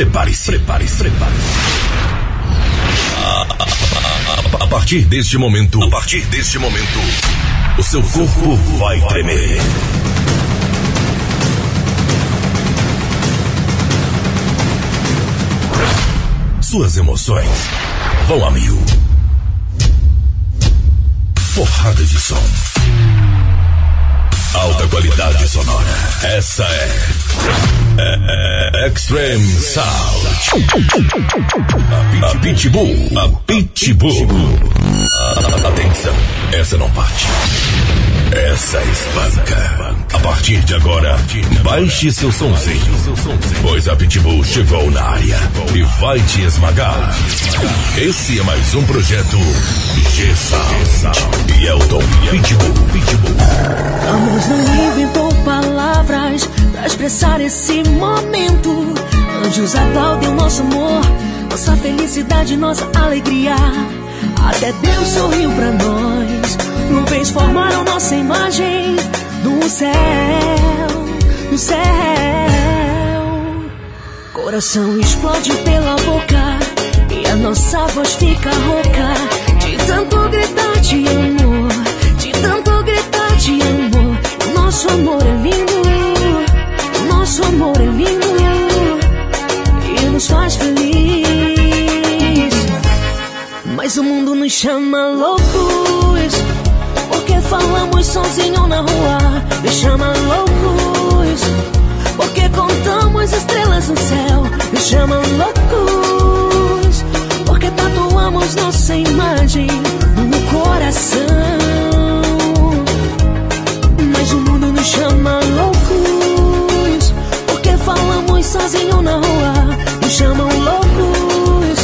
Prepare-se, prepare-se, prepare-se. A, partir deste momento, a partir deste momento, o seu corpo vai tremer. Suas emoções vão a mil. Porrada de som. Alta qualidade sonora. Essa é, Extreme Sound. A Pitbull. A Pitbull. Atenção, essa não parte. Essa espanca. A partir de agora, baixe seu sonzinho. Pois a Pitbull chegou na área e vai te esmagar. Esse é mais um projeto G-Sound e Elton Pitbull. Pitbull. Amor não inventou palavras pra expressar esse momento. Anjos aplaudem o nosso amor, nossa felicidade, nossa alegria. Até Deus sorriu pra nós. Nuvens formaram nossa imagem no céu, no céu. Coração explode pela boca e a nossa voz fica rouca de tanto gritar de amor, de tanto gritar de amor. Nosso amor é lindo, nosso amor é lindo e nos faz feliz. Mas o mundo nos chama loucos. Porque falamos sozinho na rua. Nos chama loucos. Porque contamos estrelas no céu. Nos chama loucos. Porque tatuamos nossa imagem no coração. Mas o mundo nos chama loucos. Falamos sozinho na rua. Nos chamam loucos.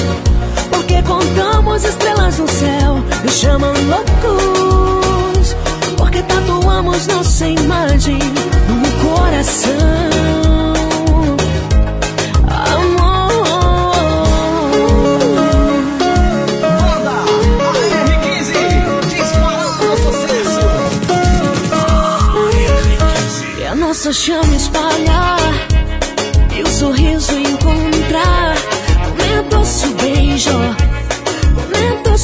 Porque contamos estrelas no céu. Nos chamam loucos. Porque tatuamos nossa imagem no coração. Amor. Banda AR15, disparando o sucesso. A nossa chama espalhar sorriso encontrar. Comenta-se o beijo Comenta-se o beijo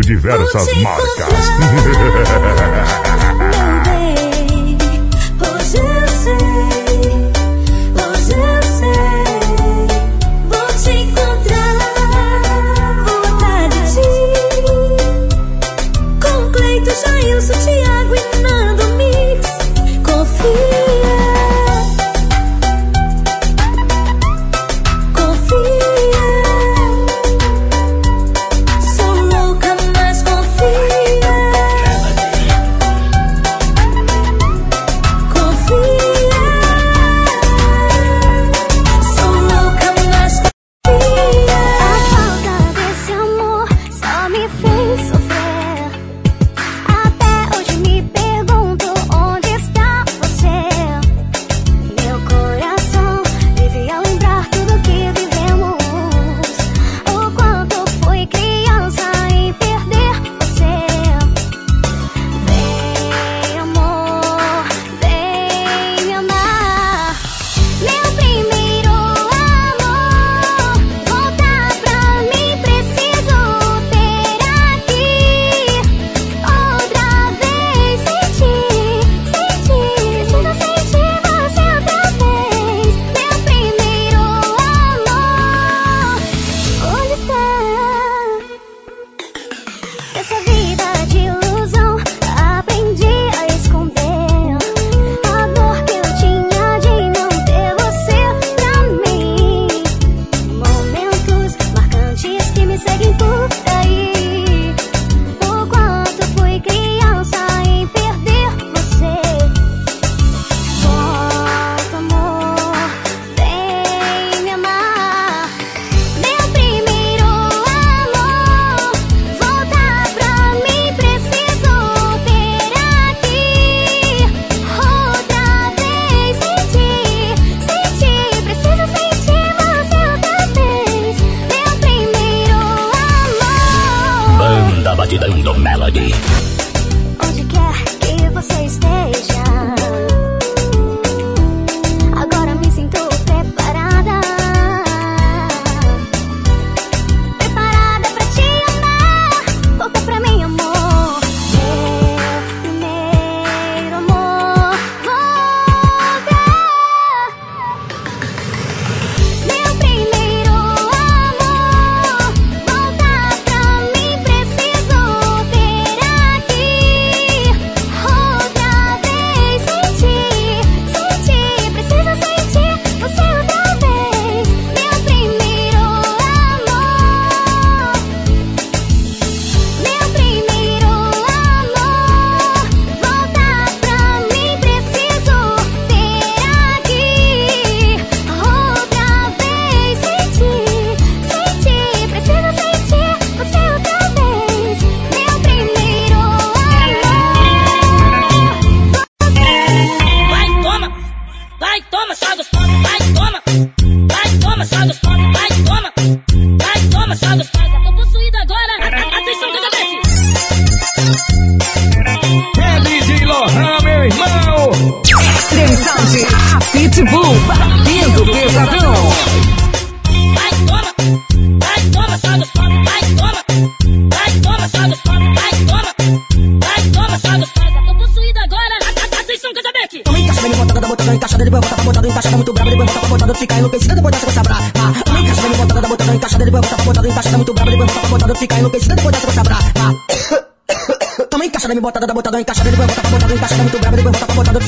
Diversas Marcas.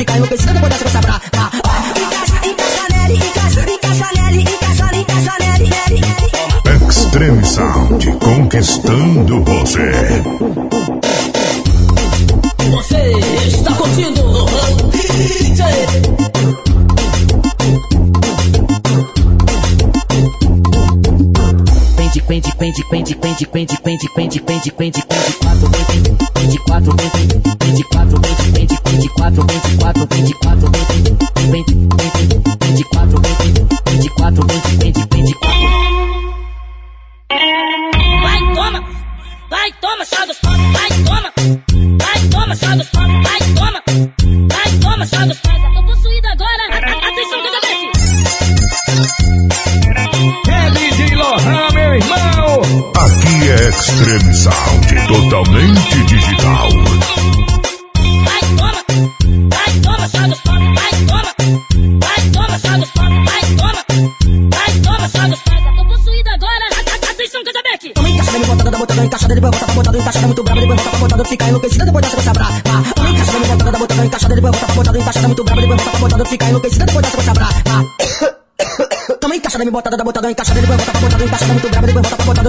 depois volta pra botada, fica enlouquecida, depois dessa você brava. Encaixa, encaixa nele, encaixa, encaixa nele, encaixa, encaixa nele, nele, nele. Extreme Sound conquistando você. Você está curtindo o DJ Pende, pende, pende, pende, pende, pende, pende, pende, pende, pende, pende, quatro,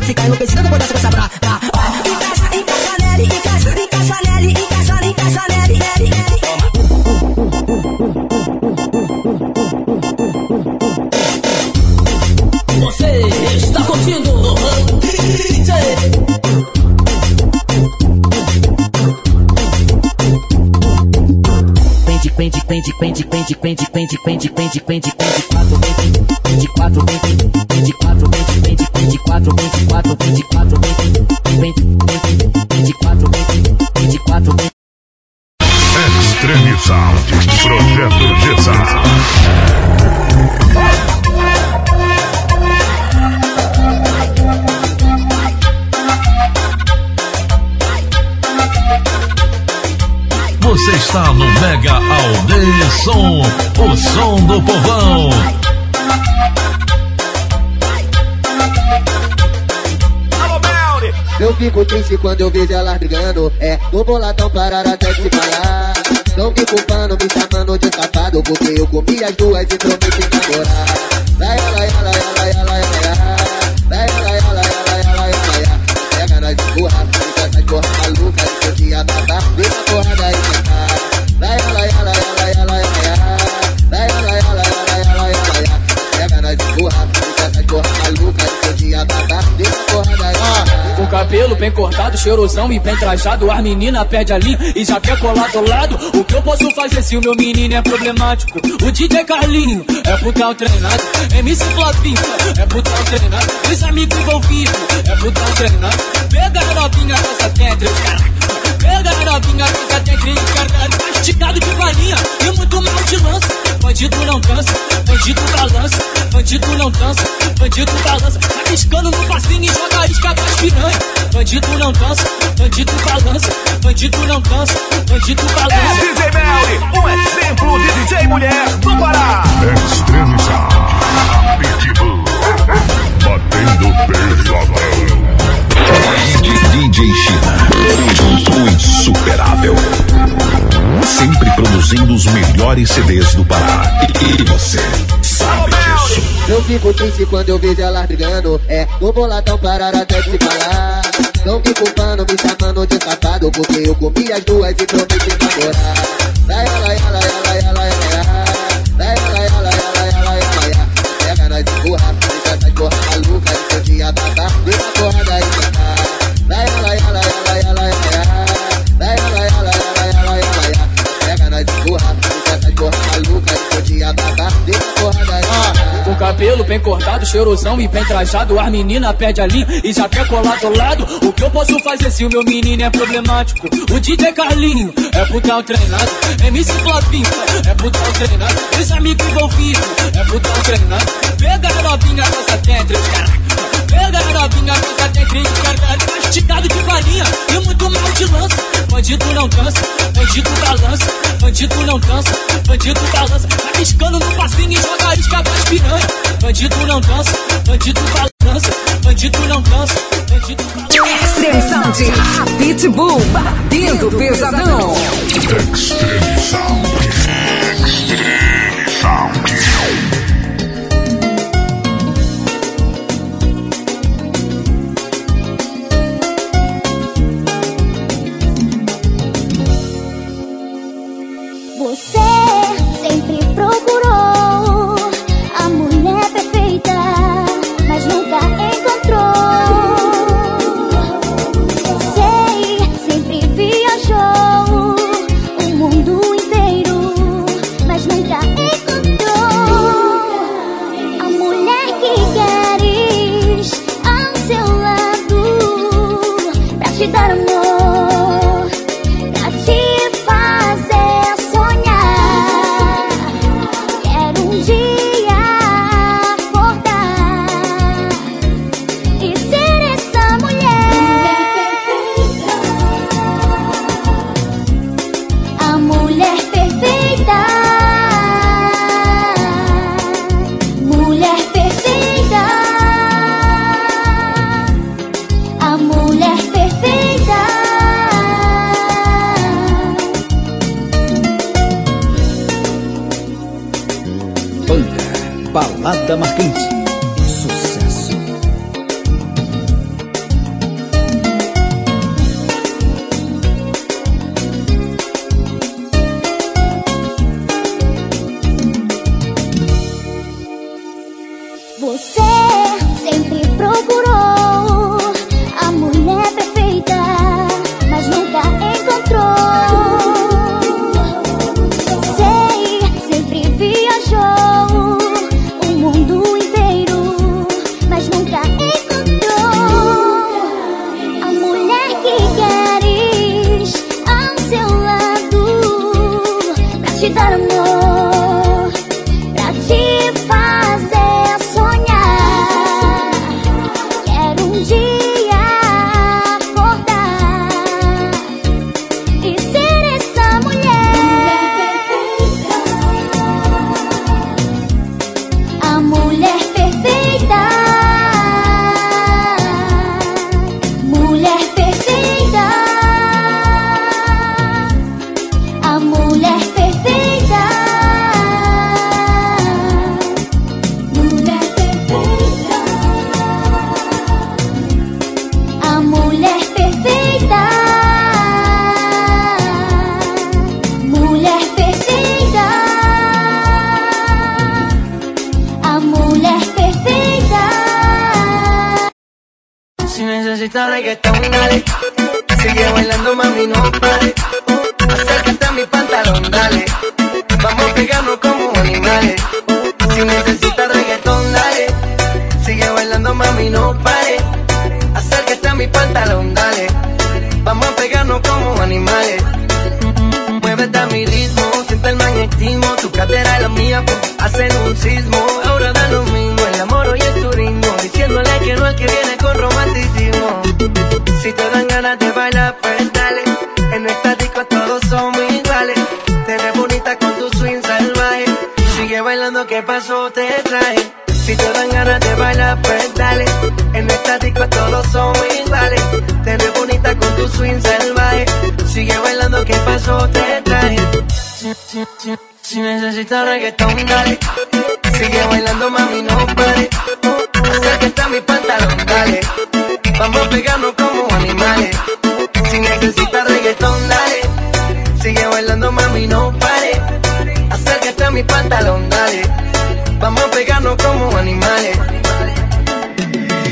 depois volta pra botada, fica enlouquecida, depois dessa você brava. Encaixa, encaixa nele, encaixa, encaixa nele, encaixa, encaixa nele, nele, nele. Você está curtindo o DJ Pende, pende, pende, pende, pende, pende, pende, pende, pende, pende, pende, quatro, pende, pende, fico triste quando eu vejo elas brigando. É, tô boladão parar até se falar. Não me culpando, me chamando de safado. Porque eu comi as duas e prometi namorar. Lai, lai, lai, lai, lai, lai, lai, lai, lai, lai, lai, lai, lai. Pega nós empurra, fica essas porra maluca. Seu dia babar, vem na porrada e cabelo bem cortado, cheirosão e bem trajado. As menina perde a linha e já quer colar do lado. O que eu posso fazer se o meu menino é problemático? O DJ Carlinho é putão treinado. MC Flavinho é putão treinado. Os amigos envolvidos é putão treinado. Pega a novinha com essa tentra, Pega novinha essa tentra Caralho, mastigado de farinha. E muito mal de lança Bandido não cansa, bandido balança Bandido não cansa, bandido balança. Tá piscando no passinho e joga isca pras piranha Bandido não cansa, bandido balança Bandido não cansa, bandido balança. É DJ Melly, um exemplo de DJ mulher. Do Pará. Extreme Sound, Pitbull, batendo pesadão. DJ China. O insuperável. Sempre produzindo os melhores CDs do Pará. E, e você sabe disso. Eu fico triste quando eu vejo elas brigando. É, no boladão parar até de falar. Não me culpando, me chamando de safado. Porque eu comi as duas e prometi namorar. Vai, vai, vai, vai, vai, vai, vai. Vai, vai, vai, vai, vai, vai, vai. Pega nós de burra, deixa essas porra malucas. Seu dia babá, deixa cabelo bem cortado, cheirosão e bem trajado. As menina perde a linha e já quer colar do lado. O que eu posso fazer se o meu menino é problemático? O DJ Carlinho é putão treinado. MC Flavinho é putão treinado. Os amigos envolvidos é putão treinado. Pega a novinha essa tentra, Pega novinha, nunca tem crime, caralho. Tá esticado de farinha e muito mal de lança. Bandido não cansa, bandido balança. Bandido não cansa, bandido balança. Tá piscando no passinho e joga risca pras piranha. Bandido não cansa, bandido balança. Bandido não cansa, bandido balança. Extensão de Pitbull, batendo pesadão. Extreme Sound.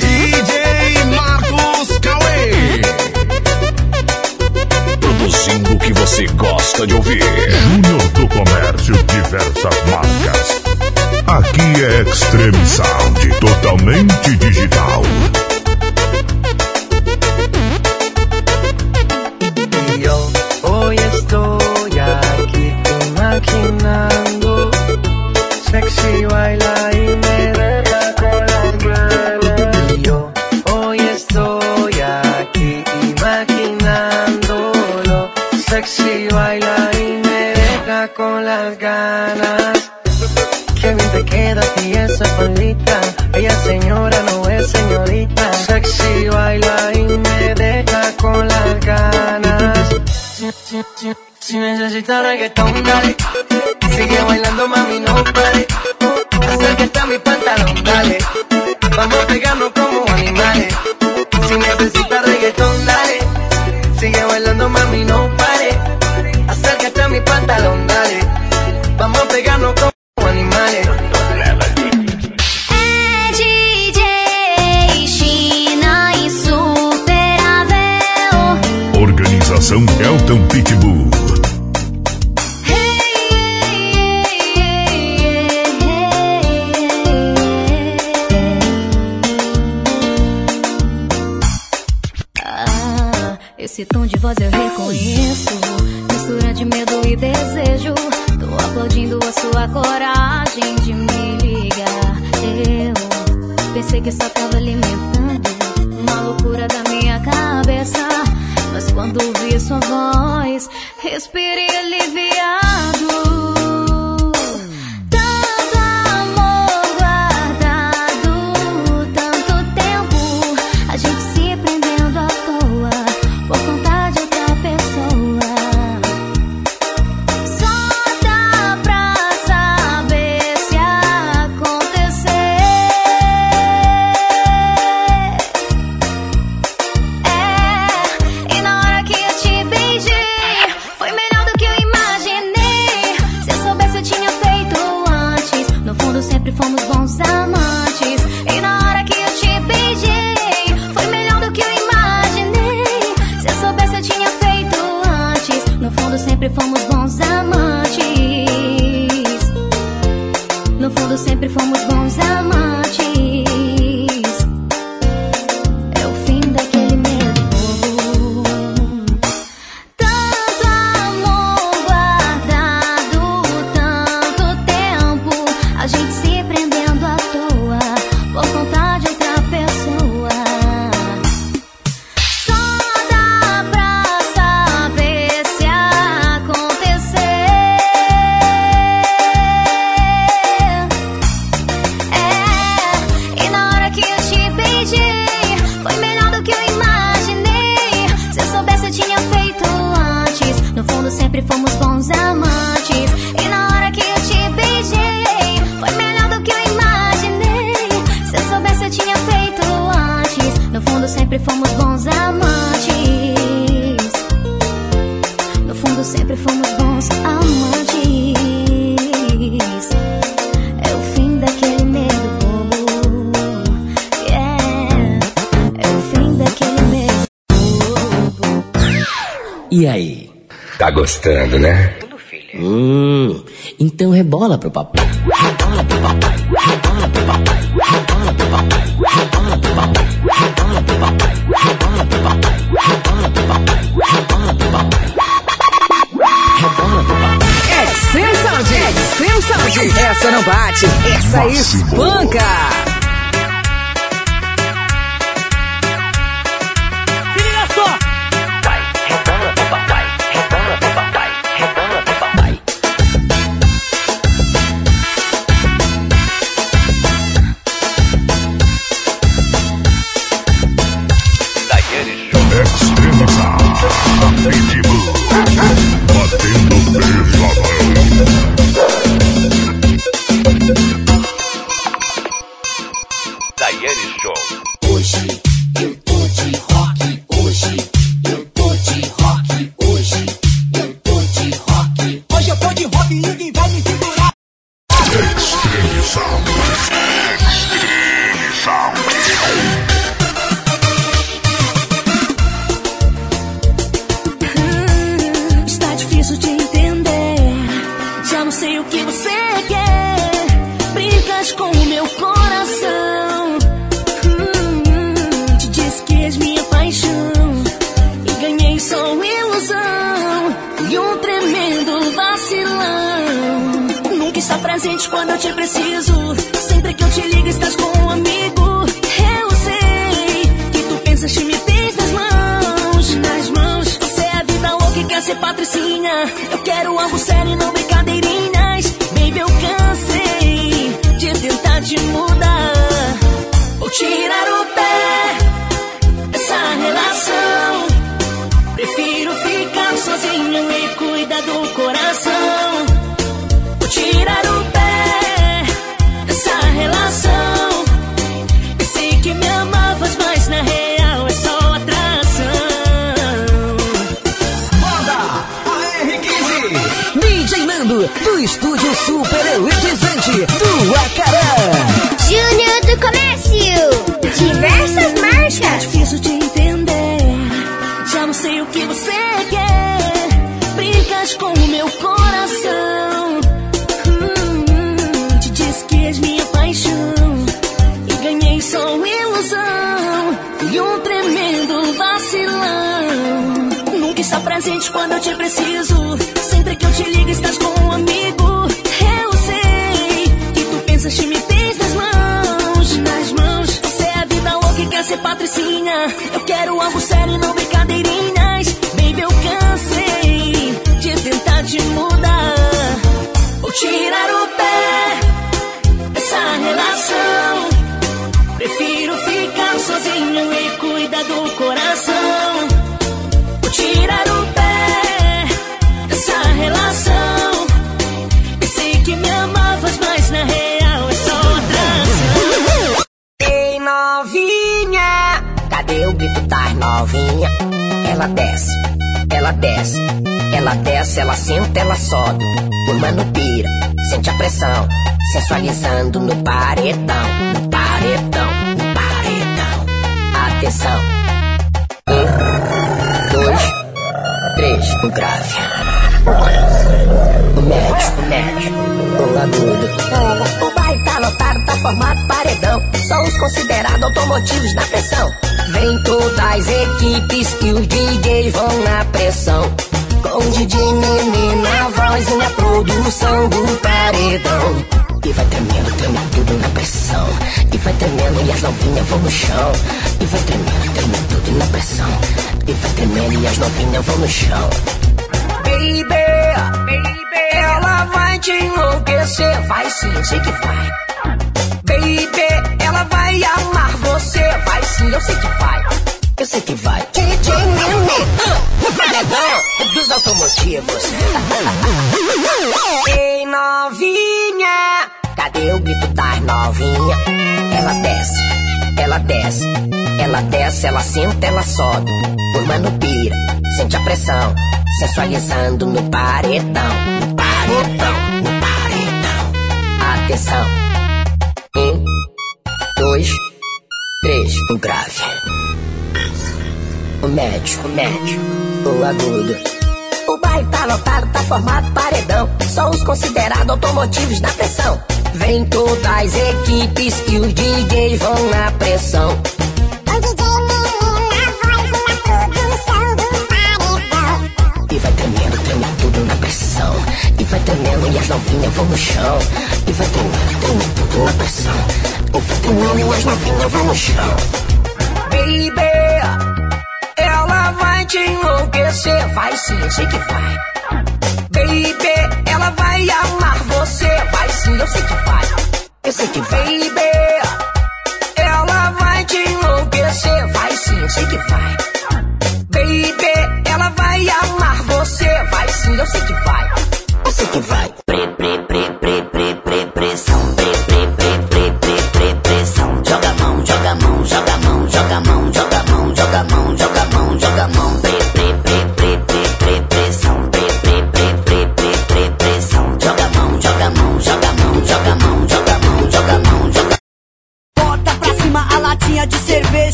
DJ Marcos Cauê. Produzindo o que você gosta de ouvir. Júnior do Comércio, diversas marcas. Aqui é Extreme Sound, totalmente digital. reggaetón, dale. Tá gostando, né? Hum, então rebola pro papai. Rebola pro papai. Rebola pro papai. Rebola pro papai. Rebola pro papai. Rebola pro papai. Rebola pro papai. Rebola pro papai. Rebola pro papai. Rebola pro papai. É sensação, gente. Sensação. Essa não bate. Essa espanca. Está presente quando eu te preciso. Sempre que eu te ligo, estás com um amigo. Eu sei que tu pensas que me tens nas mãos. Nas mãos. Você é a vida louca e quer ser patricinha. Eu quero algo sério e não brincadeirinhas. Baby, eu cansei de tentar te mudar. Vou tirar o pé dessa relação. Prefiro ficar sozinho e cuidar do coração. Tirar o pé dessa que me amavas, mas na real é só atração. Ei, novinha, cadê o grito novinha? Ela desce, ela desce, ela desce, ela senta, ela sobe. O mano pira, sente a pressão, sensualizando no paredão, no paredão, no paredão. Atenção. Um, dois, três, o grave. O médio, o médio, o agudo. O bairro tá lotado, tá formado paredão. Só os considerados automotivos na pressão. Vem todas as equipes e os DJs vão na pressão. Com o DJ Nenê na voz e na produção do paredão. E vai tremendo, treme tudo na pressão. E vai tremendo e as novinhas vão no chão. E vai tremendo, treme tudo na pressão. E vai tremendo e as novinhas vão no chão. Baby, baby, ela vai te enlouquecer. Vai sim, eu sei que vai. Baby, ela vai amar você. Vai sim, eu sei que vai. Eu sei que vai. DJ Nene, o paredão dos automotivos. Ei, novinha, cadê o grito das novinha? Ela desce, ela desce, ela desce, ela senta, ela sobe. O mano pira, sente a pressão, sensualizando no paredão, no paredão, no paredão. Atenção. Um, dois, três, o grave. O médio, o médio, o agudo. O bairro tá lotado, tá formado paredão. Só os considerados automotivos na pressão. Vem todas as equipes e os DJs vão na pressão. E vai tremendo, treme tudo na pressão. E vai tremendo e as novinhas vão no chão. E vai tremendo, treme tudo na pressão. E vai tremendo e as novinhas vão no chão. Baby, ela vai te enlouquecer. Vai sim, eu sei que vai. Baby, ela vai amar você. Vai sim, eu sei que vai. Eu sei que. Baby, ela vai te enlouquecer. Vai sim, eu sei que vai. Baby, ela vai amar você. Vai sim, eu sei que vai. Eu sei que vai.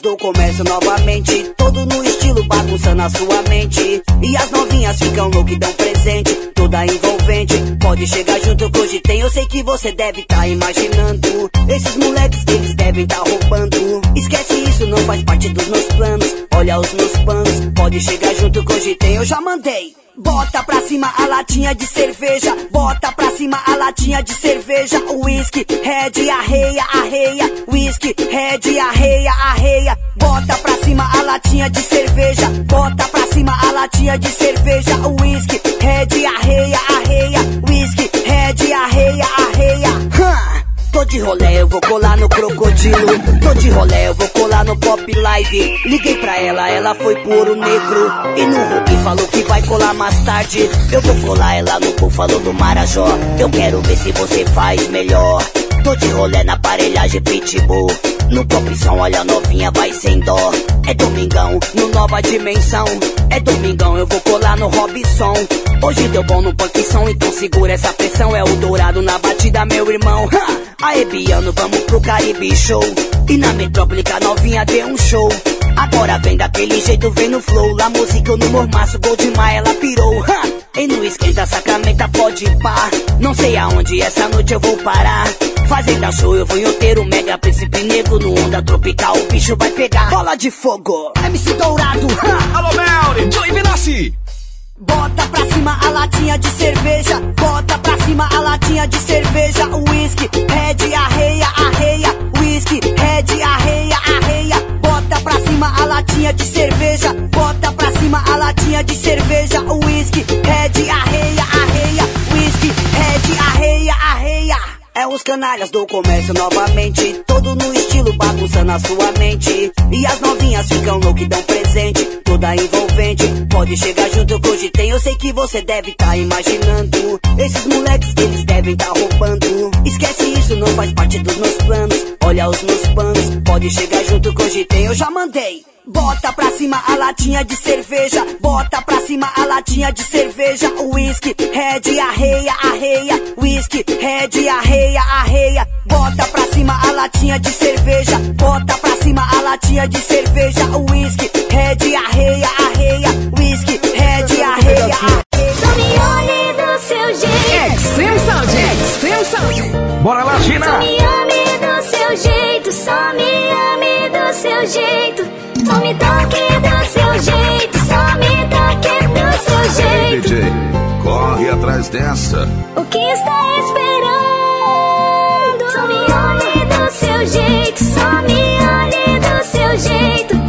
Do comércio novamente. Todo no estilo bagunçando a sua mente. E as novinhas ficam loucas e dão presente. Toda envolvente. Pode chegar junto que hoje tem. Eu sei que você deve tá imaginando. Esses moleques que eles devem tá roubando. Esquece isso, não faz parte dos meus planos. Olha os meus planos. Pode chegar junto que hoje tem. Eu já mandei. Bota pra cima a latinha de cerveja. Bota pra cima a latinha de cerveja. Whisky, red, arreia, arreia. Whisky, red, arreia, arreia. Bota pra cima a latinha de cerveja. Bota pra cima a latinha de cerveja. Whisky, red, arreia, de rolé, eu vou colar no crocodilo. Tô de rolé, eu vou colar no pop live. Liguei pra ela, ela foi por ouro negro. E no Hulk falou que vai colar mais tarde. Eu vou colar ela no búfalo do Marajó. Eu quero ver se você faz melhor. Tô de rolé na aparelhagem pitbull. No som, olha a novinha, vai sem dó. É domingão, no nova dimensão. É domingão, eu vou colar no Robson. Hoje deu bom no punk som, então segura essa pressão. É o dourado na batida, meu irmão. Ha! Aê, Biano, vamos pro Caribe Show. E na metrópole, a novinha deu um show. Agora vem daquele jeito, vem no flow. Lá música no mormaço, gol demais, ela pirou. Ha! E no esquenta, sacramenta, pode pá. Não sei aonde essa noite eu vou parar. Fazenda show, eu vou em outeiro, mega príncipe negro. No onda tropical, o bicho vai pegar. Bola de fogo, MC Dourado. Ha! Alô, Melly, Joey Vinassi. Bota pra cima a latinha de cerveja. Bota pra cima a latinha de cerveja. Whisky, red, arreia, arreia. Whisky, red, arreia. Latinha de cerveja. Bota pra cima a latinha de cerveja. Whisky, red, arreia, arreia. Whisky, red, arreia, arreia. É os canalhas do comércio novamente. Todo no estilo bagunçando a sua mente. E as novinhas ficam loucas e dão presente. Toda envolvente. Pode chegar junto que hoje tem. Eu sei que você deve tá imaginando. Esses moleques que eles devem tá roubando. Esquece isso, não faz parte dos meus planos. Olha os meus planos. Pode chegar junto que hoje tem. Eu já mandei. Bota pra cima a latinha de cerveja. Bota pra cima a latinha de cerveja. Whisky, red, arreia, arreia. Whisky, red, arreia, arreia. Bota pra cima a latinha de cerveja. Bota pra cima a latinha de cerveja. Whisky, red, arreia, arreia. Whisky, red, arreia, arreia. Só me olhe do seu jeito. Extreme Sound, Extreme Sound. Bora lá, Só China. me ame do seu jeito. Só me ame do seu jeito. Só me toque do seu jeito. Só me toque do seu jeito. DJ, corre atrás dessa. O que está esperando? Só me olhe do seu jeito, só me olhe do seu jeito.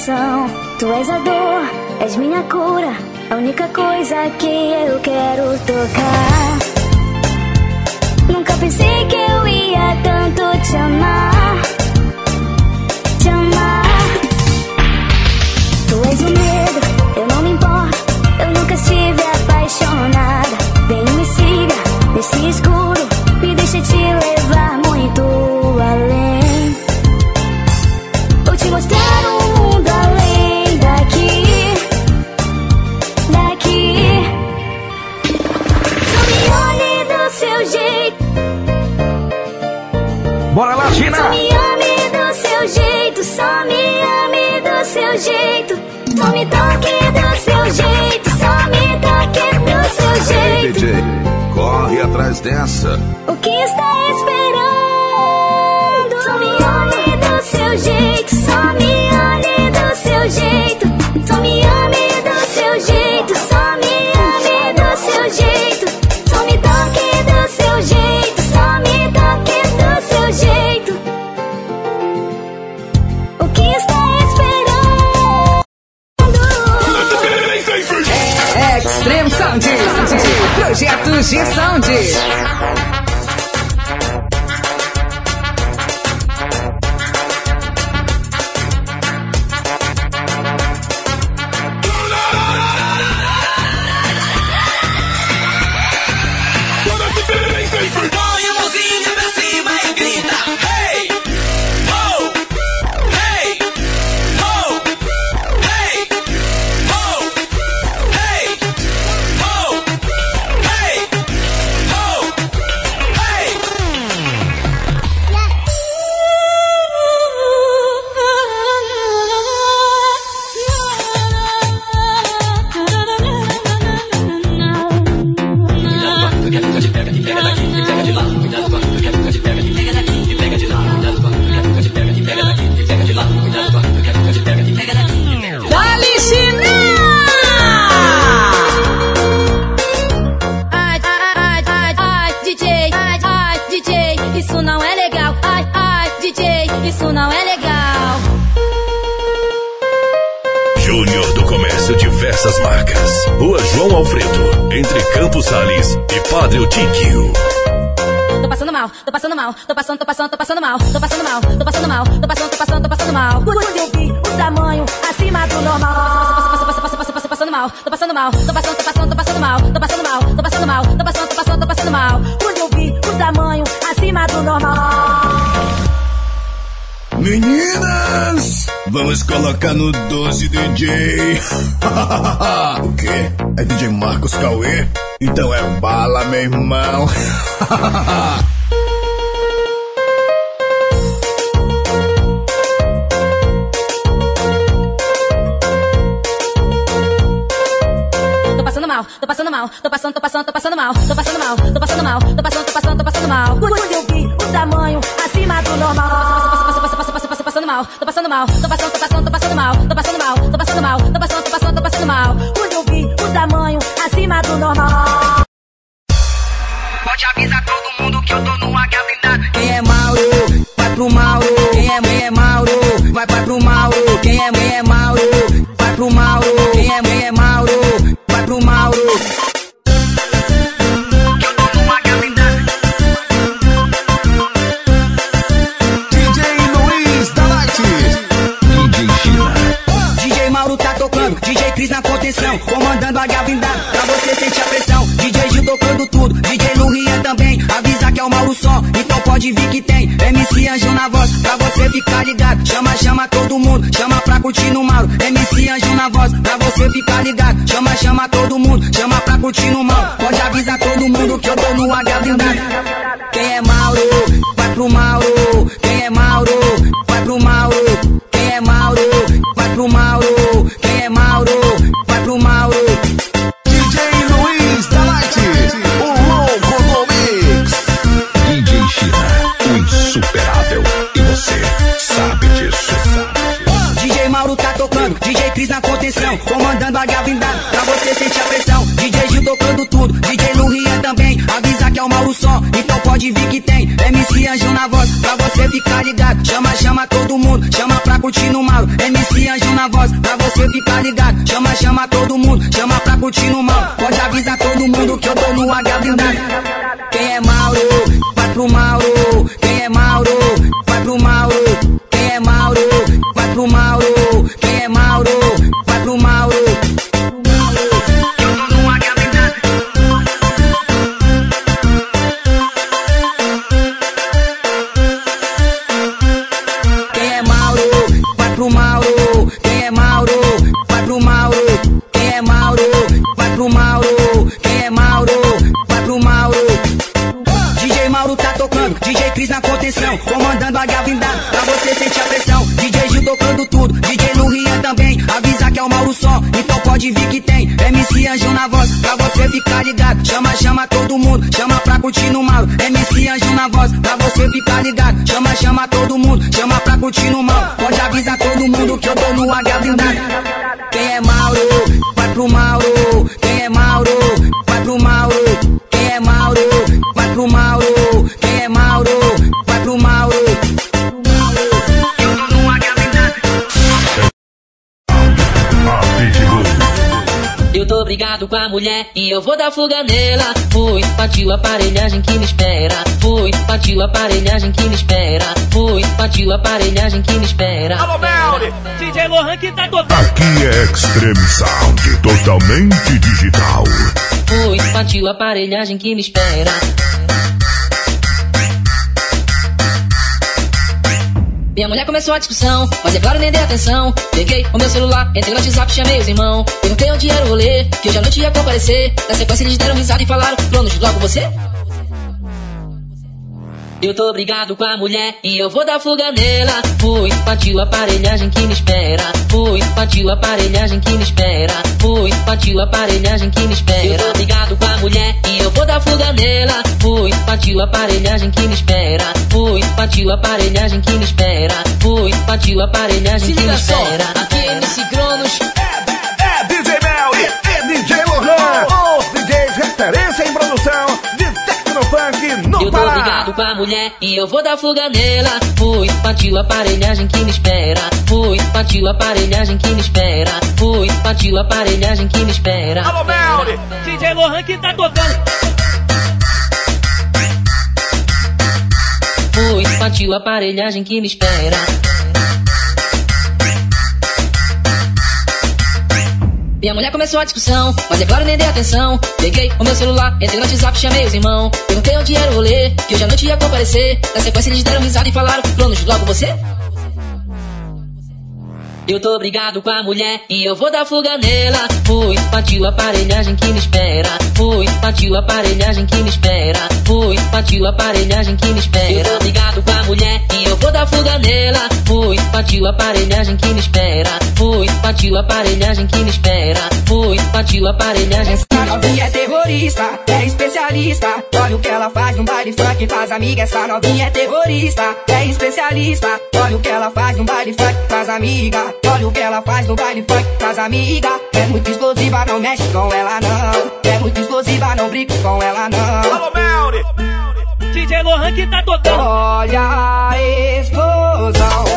Inspiração. Tu és a dor, és minha cura, a única coisa que eu quero tocar. Nunca pensei que eu ia tanto te amar, te amar. Tu és o medo, eu não me importo, eu nunca estive apaixonada. Vem me siga nesse escuro, jeito. Só me toque do seu jeito, só me toque do seu jeito. DJ, corre atrás dessa. O que está esperando? Projeto G Sound. Passando, tô passando, tô mal. Quando eu vi o tamanho acima do normal. Passando mal, tô passando tô passando, tô passando, tô passando mal, tô passando mal, tô passando mal, tô passando, tô passando, tô passando mal. Quando eu vi o tamanho acima do normal. Meninas, vamos colocar no 12 DJ. o quê? É DJ Marcos Cauê? Então é bala, meu irmão. mal, tô passando, tô passando, tô passando mal, tô passando mal, Mauro, vai pro Mauro. Quem é Mauro, a mulher e eu vou dar fuga nela. Fui, partiu a aparelhagem que me espera. Fui, partiu a aparelhagem que me espera. Fui, partiu a aparelhagem que me espera. Alô, Melly! DJ Lohan que tá tocando. Aqui é Extreme Sound, totalmente digital. Fui, partiu a aparelhagem que me espera. Minha mulher começou a discussão, mas é claro, nem dei atenção. Peguei o meu celular, entrei no WhatsApp, chamei os irmãos. Perguntei onde era o rolê, que hoje à noite ia comparecer. Na sequência eles deram risada e falaram: Planos, logo você? Eu tô brigado com a mulher e eu vou dar fuga nela. Fui, partiu a aparelhagem que me espera. Fui, partiu a aparelhagem que me espera. Fui, partiu a aparelhagem que me espera. Eu tô brigado com a mulher e eu vou dar fuga nela. Fui, partiu a aparelhagem que me espera. Fui, partiu a aparelhagem que me espera. Fui, partiu a aparelhagem Se que me só, espera. Aqui é MC Cronos. É DJ Melly e DJ Lohan, os DJs referência Eu tô Pará. brigado brigado com a mulher e eu vou dar fuga nela. Fui, partiu a aparelhagem que me espera. Fui, partiu a aparelhagem que me espera. Fui, partiu a aparelhagem que me espera. Alô, Melly! DJ Lohan que tá tocando. Fui, partiu a aparelhagem que me espera. Minha mulher começou a discussão, mas é claro, nem dei atenção. Peguei o meu celular, entrei no WhatsApp, chamei os irmãos. Perguntei onde era o rolê, que hoje à noite ia comparecer. Na sequência eles deram risada e falaram, planos, logo você? Eu tô brigado com a mulher e eu vou dar fuga nela. Fui, partiu a aparelhagem que me espera. Fui, partiu a aparelhagem que me espera. Fui, partiu a aparelhagem que me espera. Eu tô brigado com a mulher e eu vou dar fuga nela. Fui, partiu a aparelhagem que me espera. Fui, partiu a aparelhagem que me espera. Fui, partiu a aparelhagem. Essa novinha é terrorista, é especialista. Olha o que ela faz no baile funk, faz amiga. Essa novinha é terrorista, é especialista. Olha o que ela faz no baile funk, faz amiga. Olha o que ela faz no baile funk, faz amiga. É muito explosiva, não mexe com ela não. É muito explosiva, não brinca com ela não. Alô, Melly! DJ Lohan que tá tocando. Olha a explosão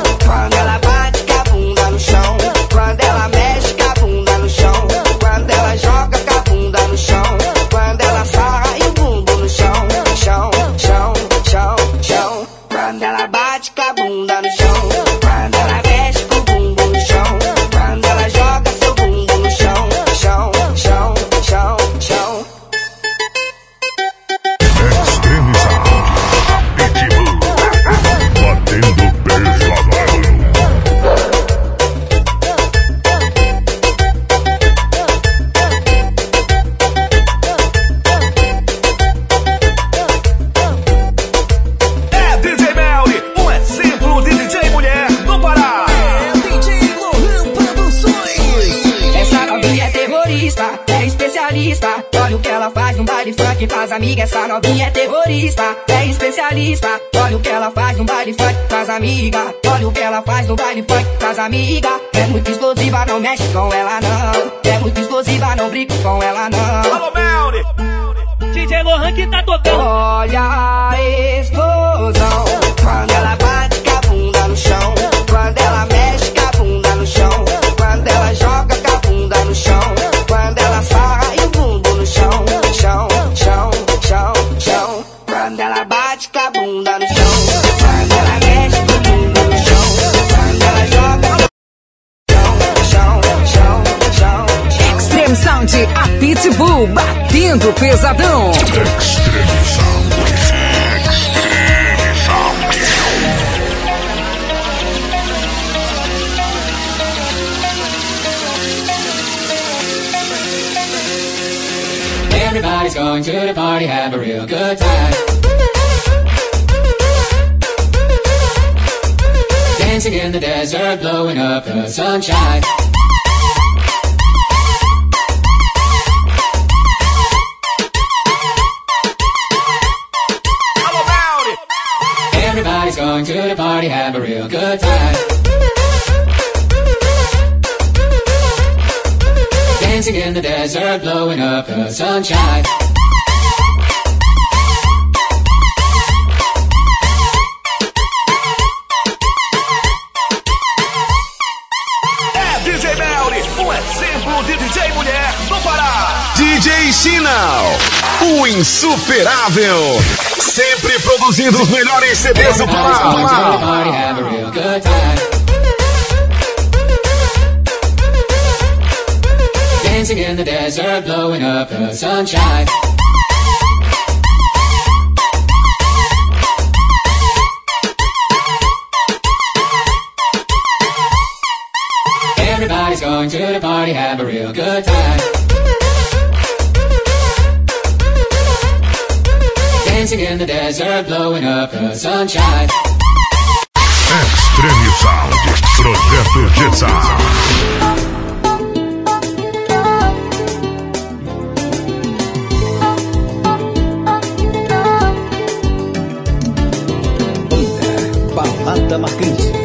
baile funk, faz amiga. Essa novinha é terrorista, é especialista. Olha o que ela faz no baile funk, faz amiga. Olha o que ela faz no baile funk, faz amiga. É muito explosiva, não mexe com ela não. É muito explosiva, não brinca com ela não. Alô, Melly! DJ Lohan que tá tocando. Olha a explosão quando ela Pitbull, batendo pesadão. Extreme. Everybody's going to the party, have a real good time. Dancing in the desert, blowing up the sunshine. Going to the party, have a real good time. Dancing in the desert, blowing up the sunshine. É DJ Melly, um exemplo de DJ mulher no Pará. DJ Sinal. O insuperável. Sempre produzindo os melhores CDs do Pará. Dancing in the desert, blowing up the sunshine. Everybody's going to the party, have a real good time. Dancing in the desert, blowing up the sunshine. Extreme Sound. Projeto Jetsa. Balada marcante.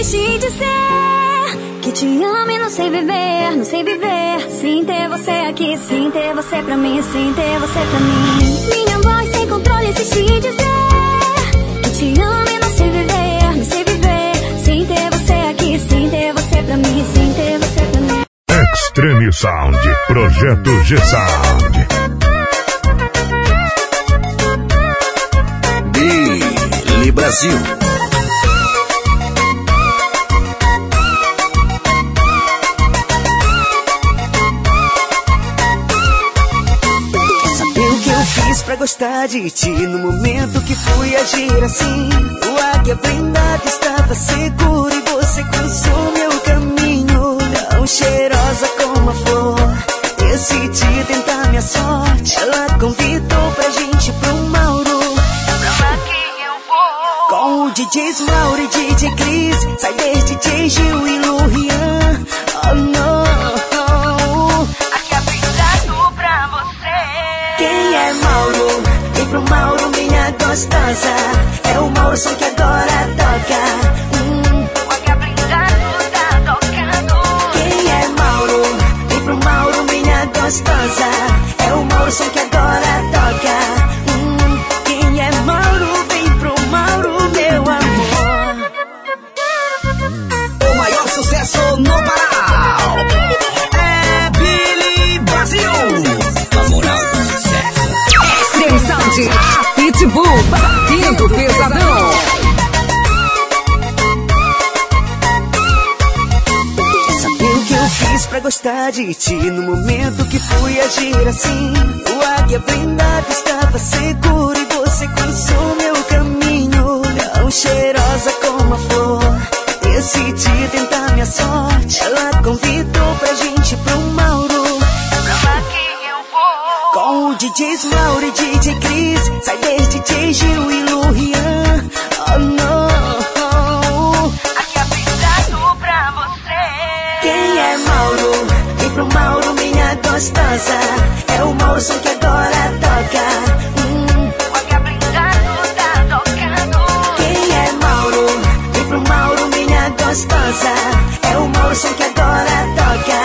insistir em dizer que te amo e não sei viver, não sei viver. Sem ter você aqui, sem ter você pra mim, sem ter você pra mim. Minha voz sem controle, insistir em dizer que te amo e não sei viver, não sei viver. Sem ter você aqui, sem ter você pra mim, sem ter você pra mim. Extreme Sound, Projeto G Sound. Brasil. pra gostar de ti. No momento que fui agir assim, o águia blindada estava seguro e você cruzou meu caminho. Tão cheirosa como a flor, decidi tentar minha sorte. Ela convidou pra gente pro Mauro. Pra lá que eu vou. Com o DJ Mauro e DJ Cris, sai desde DJ gostosa. É o Mauro que agora toca. Hum, olha obrigado, tá tocando. Quem é Mauro? Vem pro Mauro, minha gostosa. É o Mauro que agora toca. saudade ti no momento que fui agir assim. O águia blindado estava seguro e você cruzou meu caminho. Tão cheirosa como a flor, decidi tentar minha sorte. Ela convidou. gostosa. É o moço que agora toca. Hum. Quem é Mauro? Vem pro Mauro, minha gostosa. É o moço que agora toca.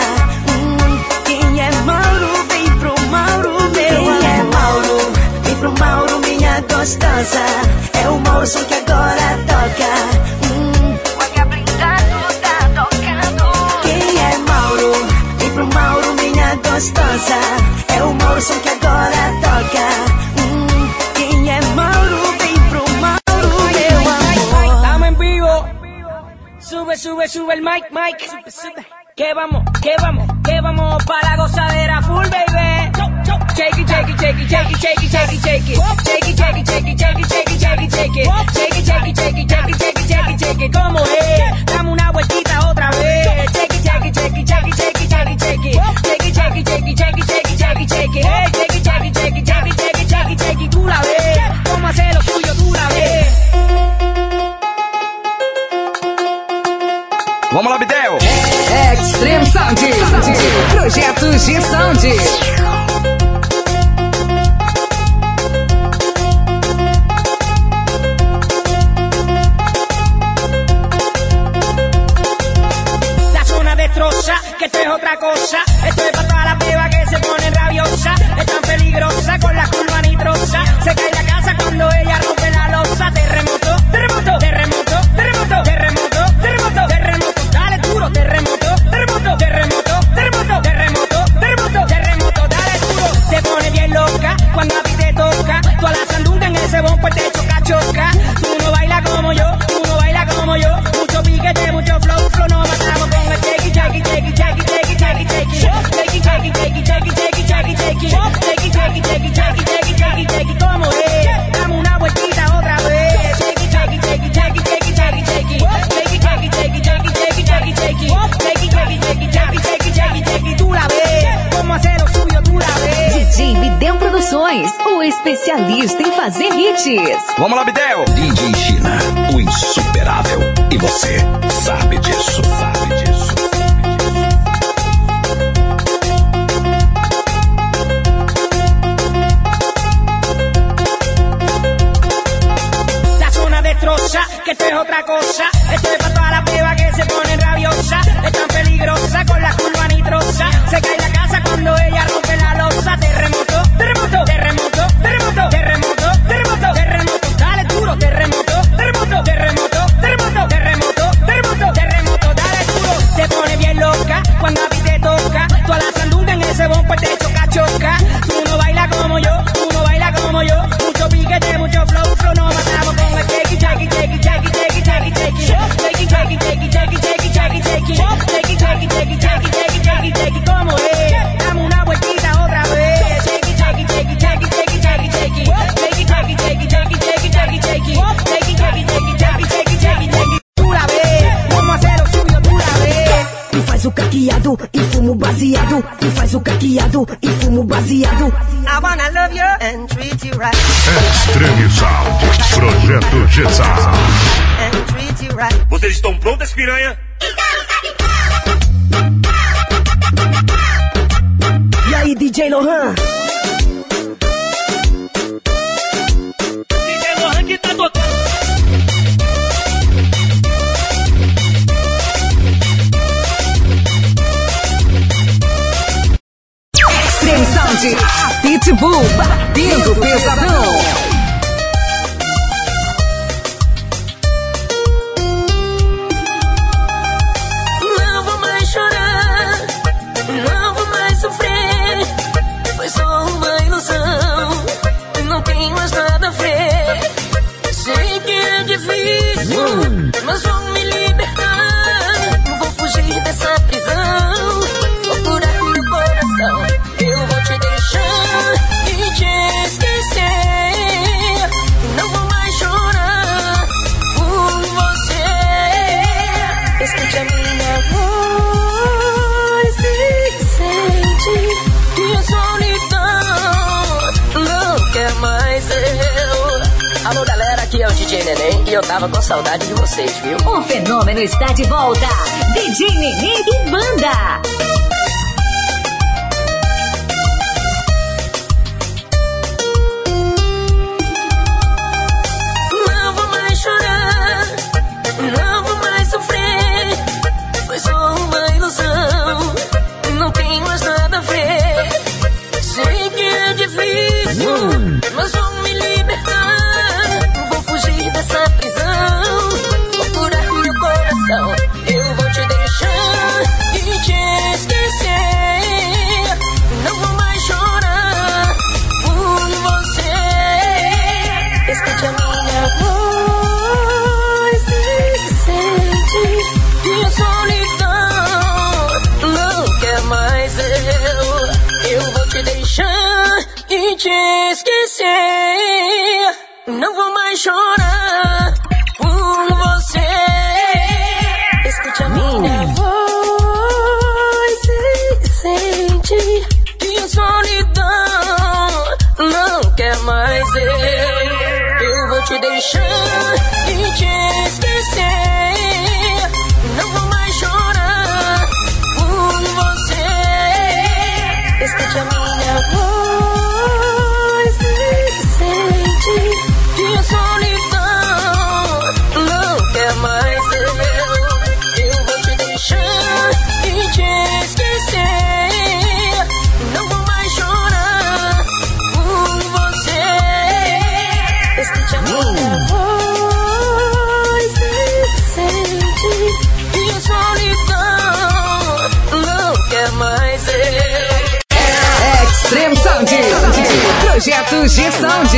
Hum. Quem é Mauro? Vem pro Mauro, meu Quem é amor. é Mauro? Vem pro Mauro, minha gostosa. É o moço que agora dança É o Morrison que agora toca hum, Quem é Mauro vem pro Mauro, meu amor Tamo em vivo Sube, sube, sube el mic, mic Sube, sube Que vamos, que vamos, que vamos Para gozadera full, baby Shake it, shake it, shake it, shake it, shake it, shake it, shake it Shake it, shake it, shake it, shake it, shake it, shake it, shake it Shake it, shake it, shake it, shake it, shake it, shake it Como es, dame una vueltita otra vez aqui é o DJ Neném e eu tava com saudade de vocês, viu? O fenômeno está de volta. DJ Nenê e Banda. Fugir Projeto G-Sound.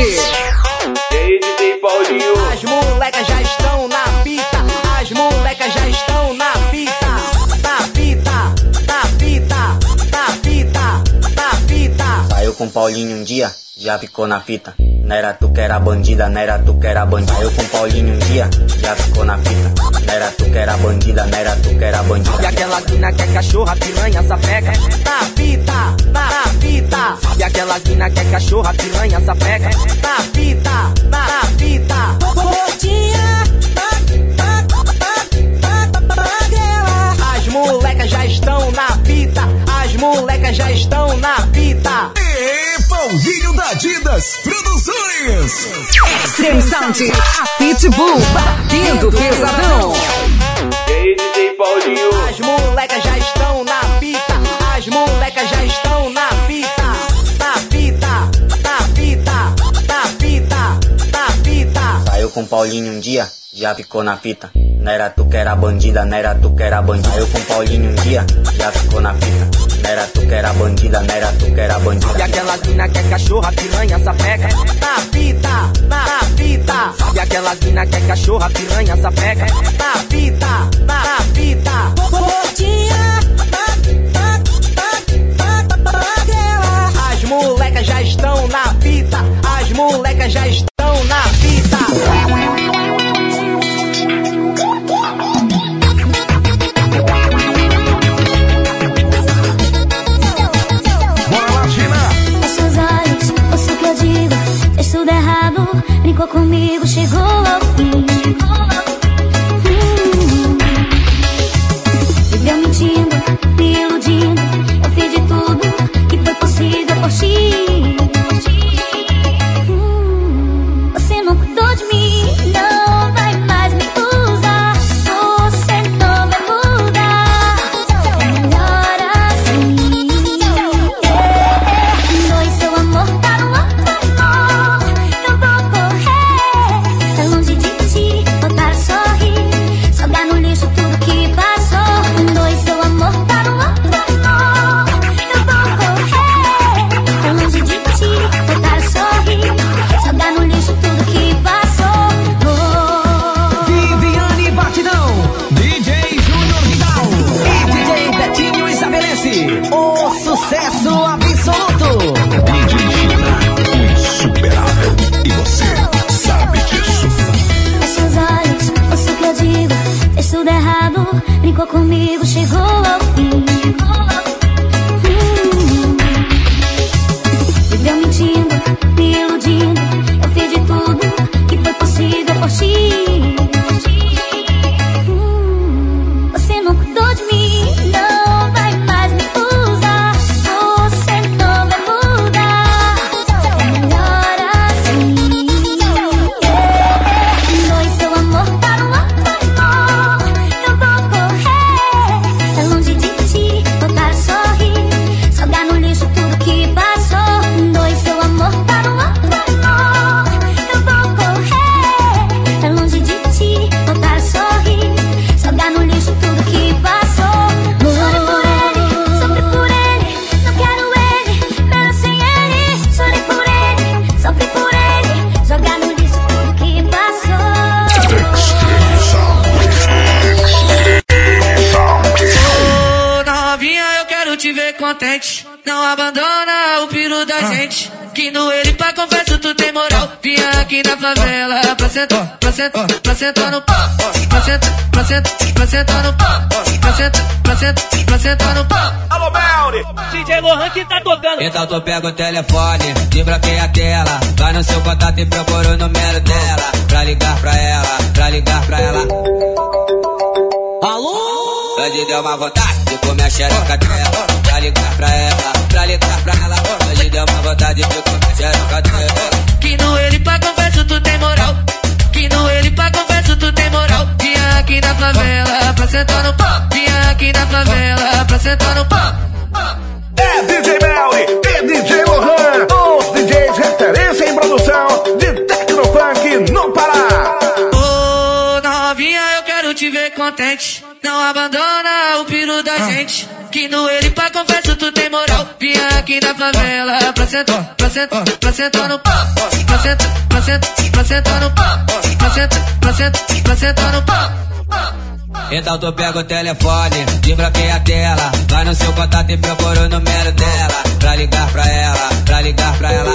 Ei, DJ Paulinho. As molecas já estão na fita. As molecas já estão na fita. Na fita, na fita, na fita, na fita. Saiu com Paulinho um dia, já ficou na fita. Não era tu que era bandida, não era tu que era bandida. Saiu com Paulinho um dia, já ficou na fita. Não era tu que era bandida, não era tu que era bandida. E aquela mina que é cachorra, piranha, sapeca. Na fita, fita. E aquela mina que é cachorra, piranha, sapeca. Na fita, na, na fita. Gordinha, As molecas já estão na fita. As molecas já estão na fita. E Paulinho da Adidas Produções. Extreme Sound, a Pitbull batendo pesadão. DJ Paulinho. As molecas já estão na fita. As molecas já estão na com Paulinho um dia, já ficou na fita. Não era tu que era bandida, não era tu que era bandida. Saiu com Paulinho um dia, já ficou na fita. Não era tu que era bandida, não era tu que era bandida. E aquela mina que é cachorra, piranha, sapeca. Na fita, na, fita. E aquela mina que é cachorra, piranha, sapeca. Na fita, na fita. Gordinha, As molecas já estão na fita. As molecas já estão na fita. Os seus olhos, comigo, chegou ao fim. Aqui na favela pra sentar, pra sentar, pra sentar no pau. Pra sentar, pra sentar, pra sentar no pau. Pra sentar, pra sentar, pra sentar no pau. Alô, Melly! DJ Lohan que tá tocando. Então tu pega o telefone, desbloqueia a tela. Vai no seu contato e procura o número dela. Pra ligar pra ela, pra ligar pra ela. Alô? Hoje deu uma vontade de comer a xereca dela. Pra ligar pra ela, pra ligar pra ela. Hoje deu uma vontade de comer a xereca dela. Que no ele pra confesso tu tem moral. Que no ele pra confesso tu tem moral. Vinha aqui na favela pra sentar no pau. Vinha aqui na favela pra sentar no pau. É DJ Melly e DJ Lohan, os DJs referência em produção de Tecnofunk no Pará. Ô novinha, eu quero te ver contente. Não abandona o piro da gente. Que no ele pra confesso tu tem moral. Vinha aqui na favela pra sentar, pra sentar, pra sentar no pau. Pra sentar, pra sentar, pra sentar no pau. Pra sentar, pra sentar, pra sentar no pau. Então tu pega o telefone, desbloqueia a tela. Vai no seu contato e procura o número dela. Pra ligar pra ela, pra ligar pra ela.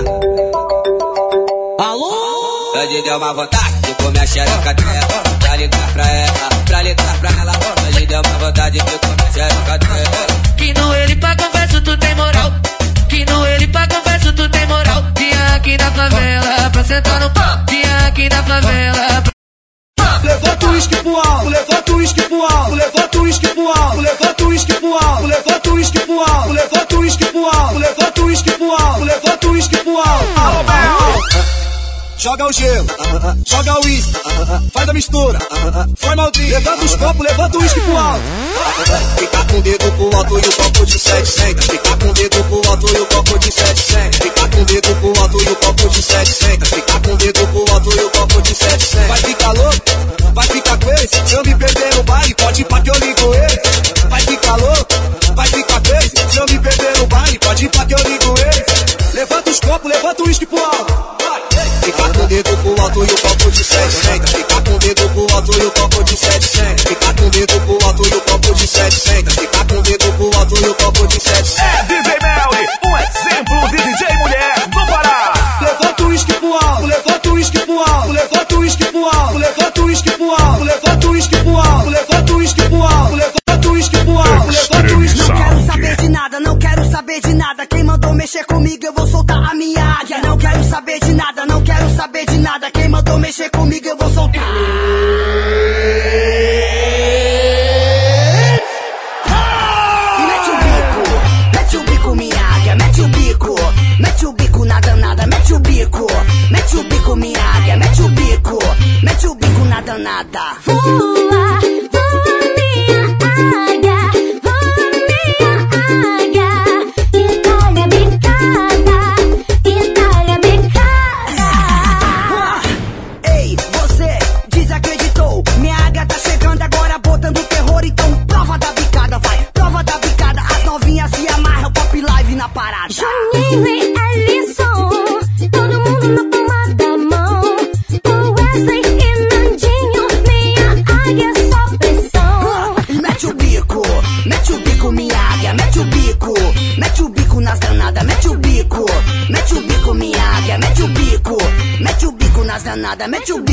Alô? Hoje deu uma vontade de comer a xereca dela. Pra ligar pra ela, pra ligar pra ela. Hoje deu uma vontade de comer a xereca dela. Que no ele pra confesso tu tem moral. Que no ele pra confesso tu tem moral. Vinha aqui na favela pra sentar no pau. Vinha aqui na favela pra Levanta o uísque pro alto, levanta o uísque pro alto, levanta o uísque pro alto, levanta o uísque pro alto, levanta o uísque pro alto, levanta o uísque pro alto, levanta o uísque pro alto, levanta o uísque pro alto. Joga o gelo, joga o uísque, faz a mistura, forma o drink. Levanta os copos, levanta o uísque pro alto. Fica com o dedo pro alto e o copo de 700. Fica com o dedo pro alto e o copo de 700. Fica com o dedo pro alto e o copo de 700. Fica com o dedo pro alto e o copo de 700. Vai ficar louco, vai ficar crazy. Se eu me perder no baile, pode ir pra que eu ligo ele. Vai ficar louco, vai ficar crazy. Se eu me perder no baile, pode ir pra que eu ligo ele. Levanta os copos, levanta o uísque pro alto. Fica com o dedo pro alto e o copo de 700. Fica com o dedo pro alto e o copo de 700. Fica com o dedo pro alto e o copo de 700. Fica com o dedo pro alto e o copo de 700. É DJ Melly, um exemplo de DJ mulher no Pará. Levanta o uísque pro alto, levanta o uísque pro alto, levanta o uísque pro alto, levanta o uísque pro alto, levanta o uísque pro alto, levanta o uísque pro alto, levanta o uísque pro alto, levanta o uísque Não quero saber de nada, não quero saber de nada. Quem mandou mexer comigo, eu vou soltar a minha águia. Não quero saber de nada, não quero saber de nada. Quem mandou mexer comigo eu vou soltar. E mete o bico, mete o bico, minha águia, mete o bico, mete o bico na danada, mete o bico, mete o bico, minha águia, mete o bico, mete o bico na danada. Voa, na parada. Juninho e Ellison, todo mundo na palma da mão. O Wesley e Nandinho, minha águia é só pressão. E mete o bico, mete o bico, minha águia, mete o bico, mete o bico nas danadas, mete o bico, mete o bico, minha águia, mete o bico, mete o bico nas danadas, mete o bico,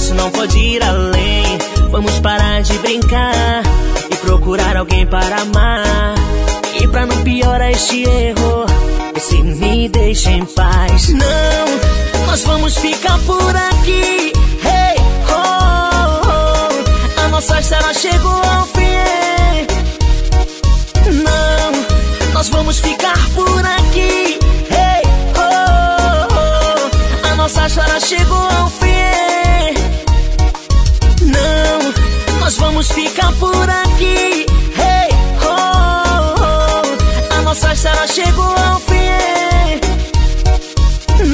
Isso não pode ir além. Vamos parar de brincar e procurar alguém para amar. E pra não piorar este erro, se me deixa em paz. Não, nós vamos ficar por aqui. Hey, oh, oh, a nossa história chegou ao fim. Não, nós vamos ficar por aqui. Hey, oh, oh, a nossa história chegou ao fim. Vamos ficar por aqui. Hey, oh, oh. A nossa história chegou ao fim.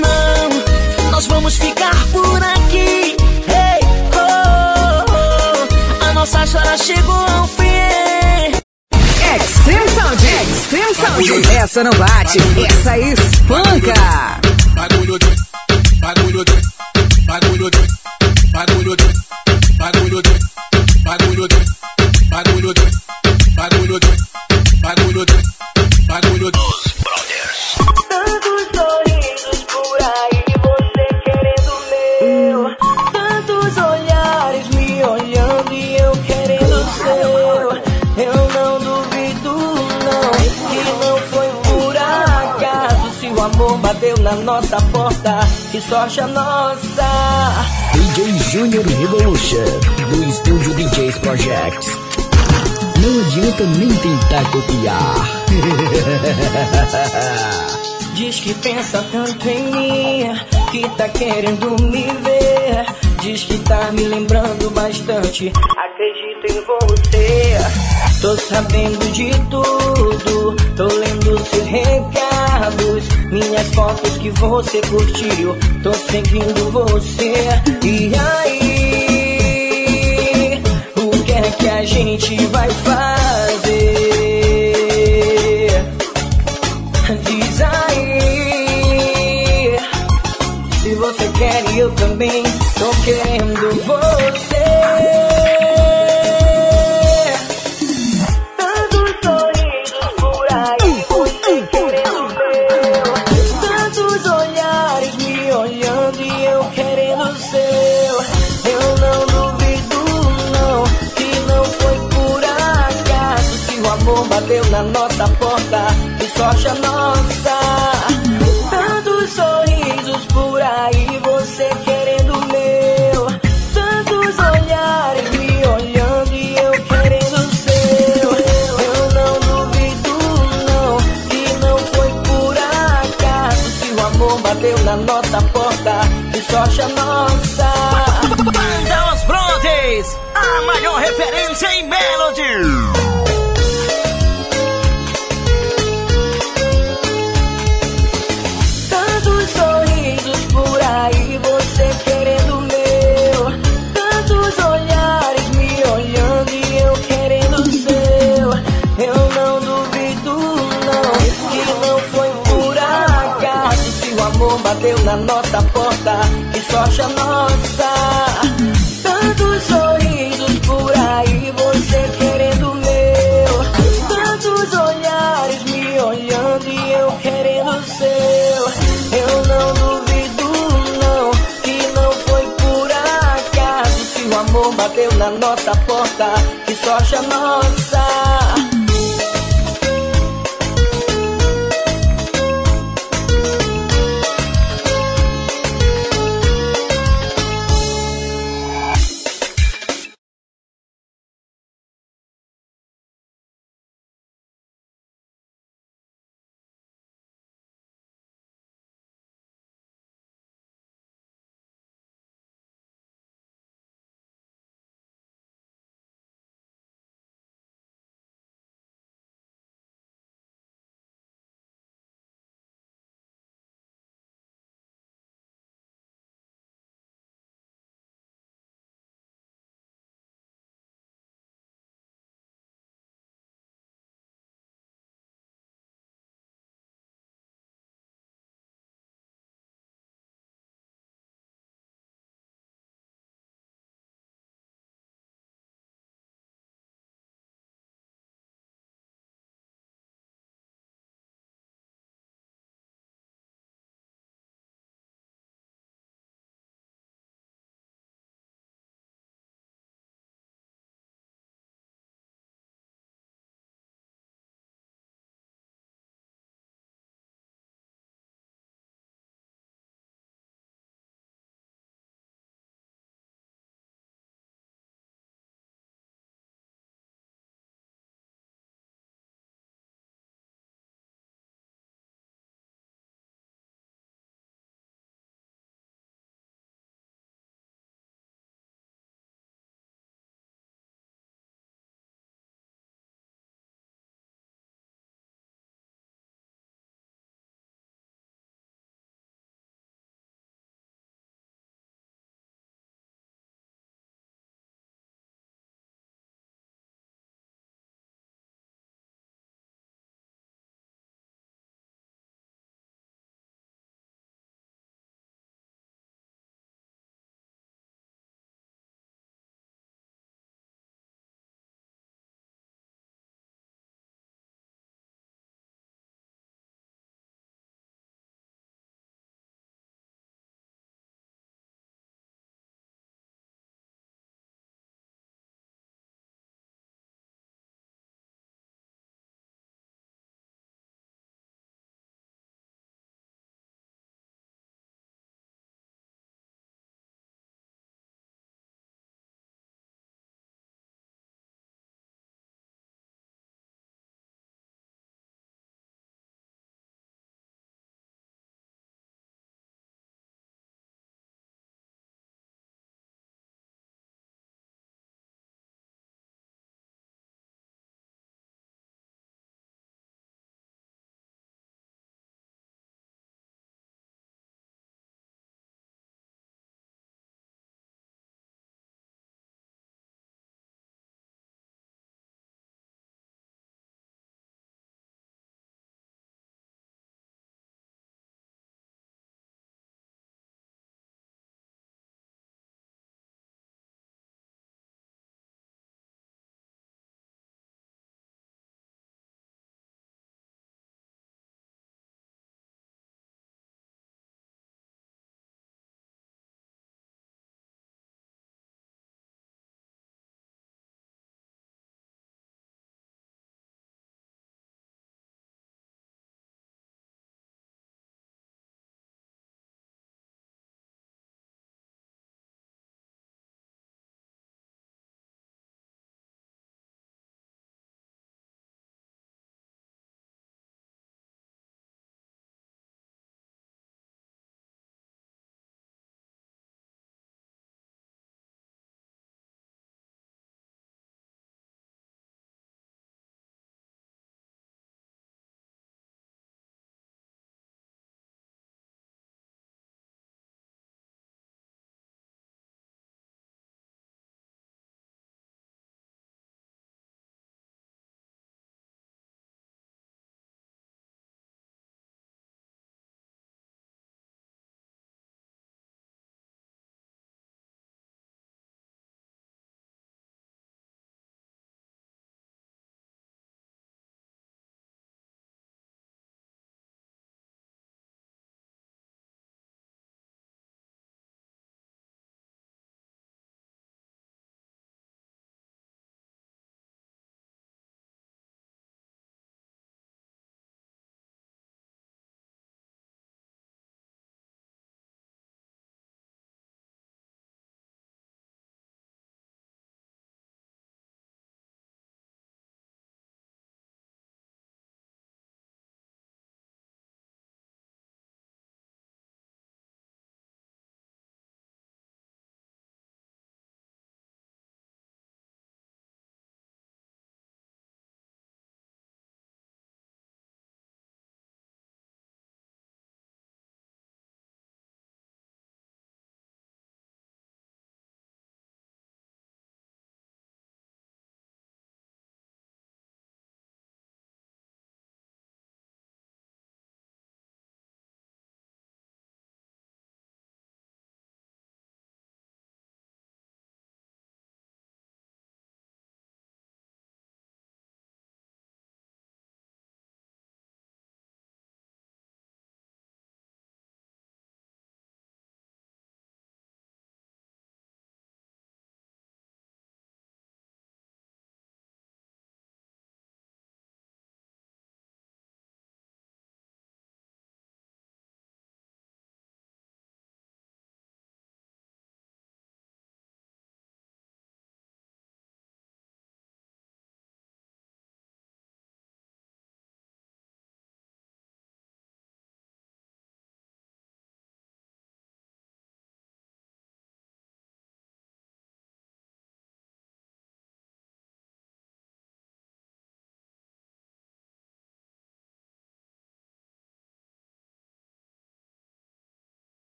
Não, nós vamos ficar por aqui. Hey, oh, oh. A nossa história chegou ao fim. Extreme Sound, Extreme Sound. Essa não bate, essa espanca. Bagulho doido, bagulho doido, bagulho doido, bagulho doido, bagulho doido, bagulho doido, bagulho doido, bagulho doido, bagulho doido, bagulho doido. Tantos sorrisos por aí, você querendo meu. Tantos olhares me olhando e eu querendo seu. Eu não duvido, não, que não foi por acaso. Se o amor bateu na nossa porta, que sorte a nossa. DJ Junior Revolution, do estúdio DJs Projects. Não adianta nem tentar copiar. Diz que pensa tanto em mim, que tá querendo me ver. Diz que tá me lembrando bastante. Acredito em você. Tô sabendo de tudo, tô lendo seus recados, minhas fotos que você curtiu. Tô seguindo você. E aí, o que é que a gente vai fazer? Querendo você. Tantos sorrisos por aí Tantos olhares me olhando E eu querendo seu. Eu não duvido não Que não foi por acaso Se o amor bateu na nossa porta. Que sorte a nossa referência em Melody. Tantos sorrisos por aí, você querendo meu. Tantos olhares me olhando e eu querendo seu. Eu não duvido, não, que não foi por acaso. Se o amor bateu na nossa porta, que sorte a nossa. na nossa porta que só nós